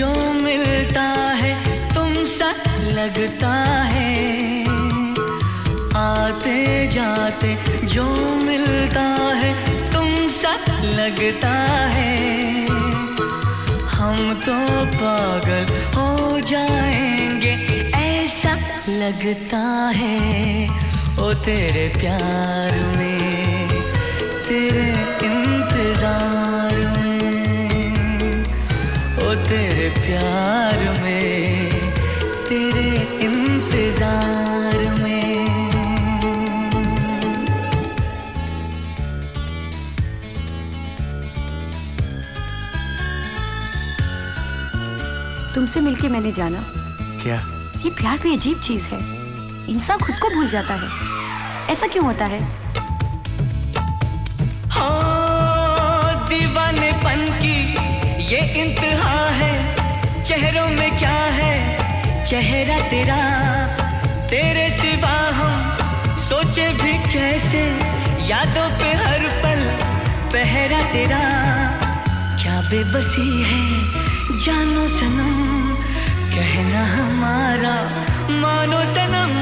जो मिलता है तुम सा लगता है। आते जाते जो मिलता है तुम सा लगता है। हम तो पागल हो जाएँगे, ऐसा लगता है। ओ तेरे प्यार में, तेरे प्यार में तेरे इंतज़ार में। तुमसे मिलके मैंने जाना। क्या? ये प्यार भी अजीब चीज़ है। इंसान खुद को भूल जाता है। ऐसा क्यों होता है? हो दीवानेपन की ये इंतहा है। है चेहरा तेरा, तेरे सिवा हम सोचे भी कैसे? यादों पे हर पल पहरा तेरा। क्या बेबसी है जानो सनम, कहना हमारा मानो सनम।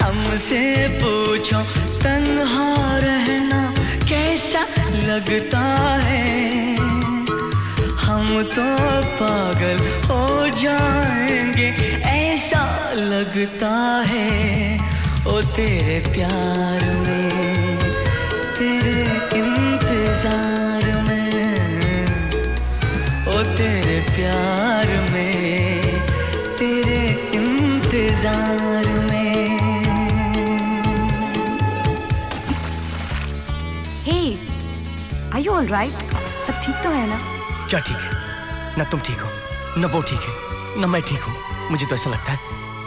हमसे पूछो, तन्हा रहना कैसा लगता है? हम तो पागल हो जाएँगे। ऐसा लगता है ओ तेरे प्यार में तेरे इंतज़ार में ओ तेरे प्यार में तेरे इंतज़ार में। हे आर यू ऑलराइट सब ठीक तो है ना? क्या ठीक है? न तुम ठीक हो न वो ठीक है न मैं ठीक हूँ। मुझे तो ऐसा लगता है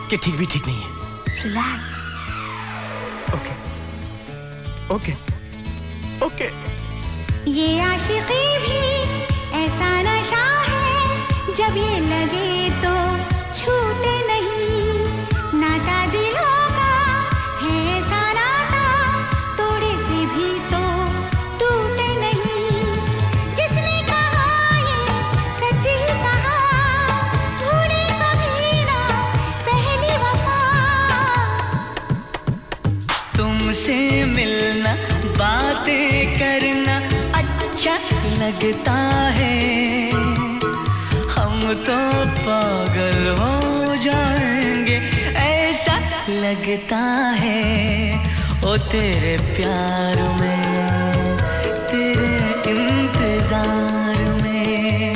कि ठीक भी ठीक नहीं है। रिलैक्स ओके ओके ओके ये आशिकी भी ऐसा नशा है जब ये लगे तो लगता है। हम तो पागल हो जाएँगे, ऐसा लगता है। ओ, तेरे प्यार में, तेरे इंतज़ार में,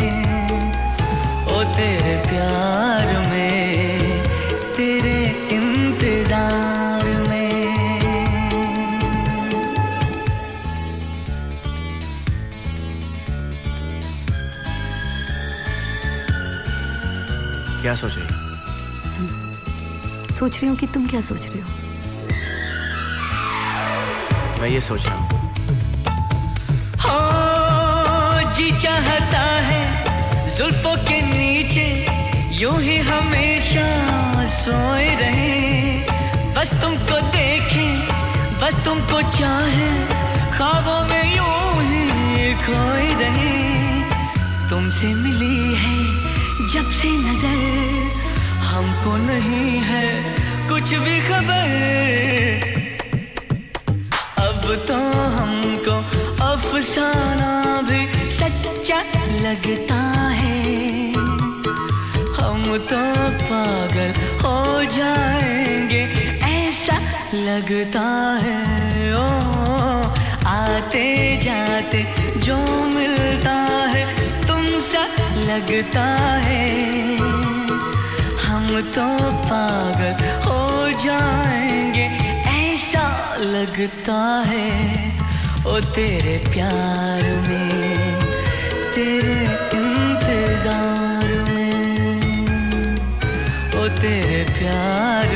ओ, तेरे प्यार क्या सोच रही हो? सोच रही हूँ कि तुम क्या सोच रहे हो? मैं ये सोच रहा हूँ। हो जी चाहता है जुल्फों के नीचे यूँ ही हमेशा सोए रहे। बस तुमको देखें बस तुमको चाहे ख्वाबों में यूँ ही खोए रहे। तुमसे मिली है जब से नज़र हमको नहीं है कुछ भी खबर। अब तो हमको अफसाना भी सच्चा लगता है। हम तो पागल हो जाएँगे, ऐसा लगता है। ओ, आते जाते जो लगता है हम तो पागल हो जाएँगे। ऐसा लगता है, ओ तेरे प्यार में, तेरे इंतज़ार में, ओ तेरे प्यार